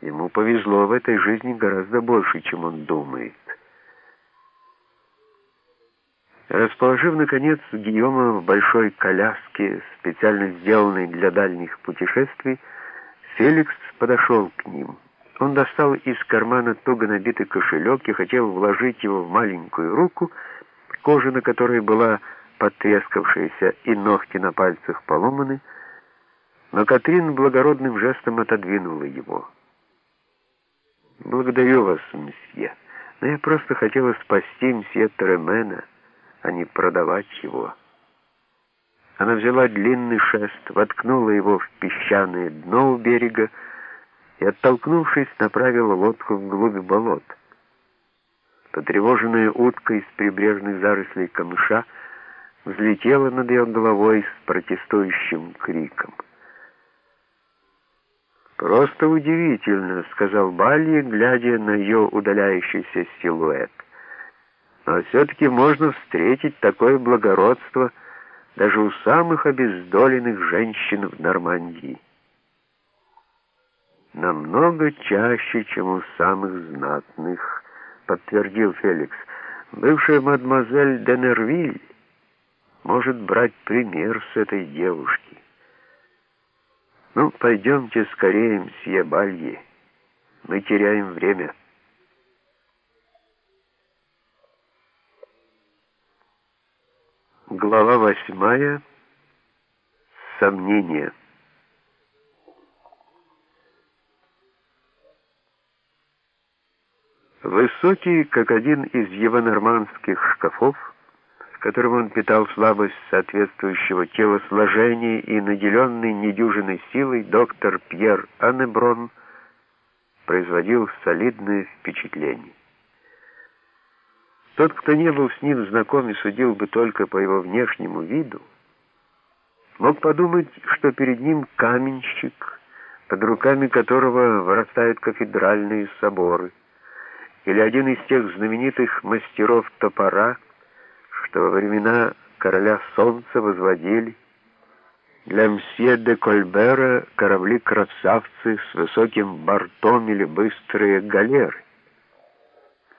Ему повезло в этой жизни гораздо больше, чем он думает. Расположив, наконец, Гийома в большой коляске, специально сделанной для дальних путешествий, Феликс подошел к ним. Он достал из кармана туго набитый кошелек и хотел вложить его в маленькую руку, кожа на которой была потрескавшаяся и ногти на пальцах поломаны, но Катрин благородным жестом отодвинула его. «Благодарю вас, мсье, но я просто хотела спасти мсье Тремена» а не продавать его. Она взяла длинный шест, воткнула его в песчаное дно у берега и, оттолкнувшись, направила лодку вглубь болот. Потревоженная утка из прибрежных зарослей камыша взлетела над ее головой с протестующим криком. «Просто удивительно», — сказал Балье, глядя на ее удаляющийся силуэт. Но все-таки можно встретить такое благородство даже у самых обездоленных женщин в Нормандии. «Намного чаще, чем у самых знатных», — подтвердил Феликс. «Бывшая мадемуазель Денервиль может брать пример с этой девушки». «Ну, пойдемте скорее, мсье Балье. Мы теряем время». Глава восьмая. Сомнения. Высокий, как один из его нормандских шкафов, которым он питал слабость соответствующего телосложения и наделенный недюжиной силой, доктор Пьер Аннеброн производил солидное впечатление. Тот, кто не был с ним знаком и судил бы только по его внешнему виду, мог подумать, что перед ним каменщик, под руками которого вырастают кафедральные соборы, или один из тех знаменитых мастеров топора, что во времена короля солнца возводили для мсье де Кольбера корабли-красавцы с высоким бортом или быстрые галеры.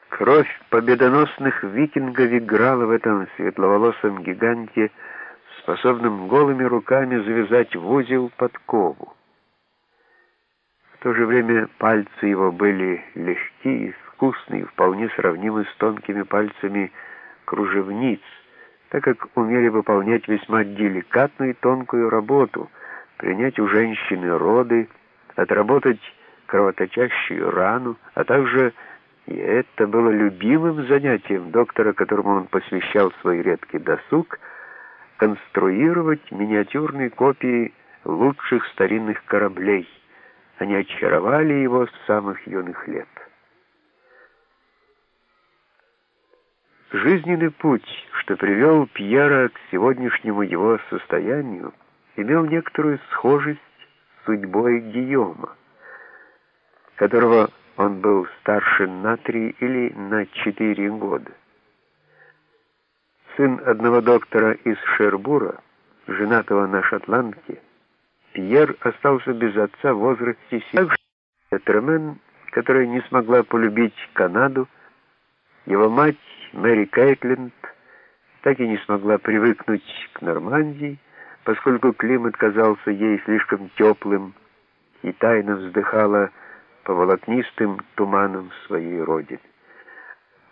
Кровь победоносных викингов играла в этом светловолосом гиганте, способном голыми руками завязать в узел подкову. В то же время пальцы его были легкие, искусные, вполне сравнимы с тонкими пальцами кружевниц, так как умели выполнять весьма деликатную и тонкую работу, принять у женщины роды, отработать кровоточащую рану, а также и это было любимым занятием доктора, которому он посвящал свой редкий досуг, конструировать миниатюрные копии лучших старинных кораблей. Они очаровали его с самых юных лет. Жизненный путь, что привел Пьера к сегодняшнему его состоянию, имел некоторую схожесть с судьбой Гийома, которого он был старше на три или на четыре года. Сын одного доктора из Шербура, женатого на шотландке, Пьер остался без отца в возрасте семь. Тремен, которая не смогла полюбить Канаду, его мать Мэри Кейтленд так и не смогла привыкнуть к Нормандии, поскольку климат казался ей слишком теплым, и тайно вздыхала по волокнистым туманам своей родины.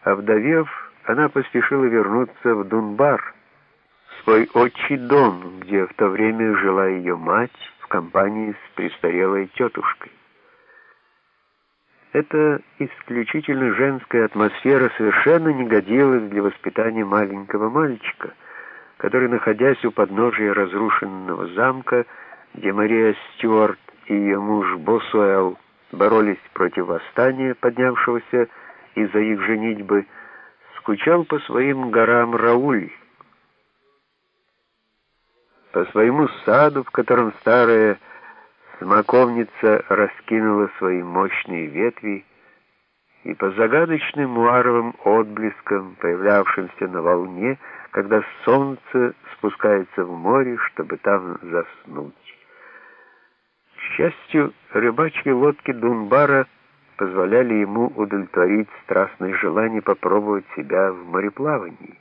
Овдовев, она поспешила вернуться в Дунбар, свой отчий дом, где в то время жила ее мать в компании с престарелой тетушкой. Эта исключительно женская атмосфера совершенно не годилась для воспитания маленького мальчика, который, находясь у подножия разрушенного замка, где Мария Стюарт и ее муж Босуэлл боролись против восстания, поднявшегося из-за их женитьбы, скучал по своим горам Рауль, по своему саду, в котором старая смоковница раскинула свои мощные ветви, и по загадочным муаровым отблескам, появлявшимся на волне, когда солнце спускается в море, чтобы там заснуть счастью, рыбачьи лодки Дунбара позволяли ему удовлетворить страстное желание попробовать себя в мореплавании.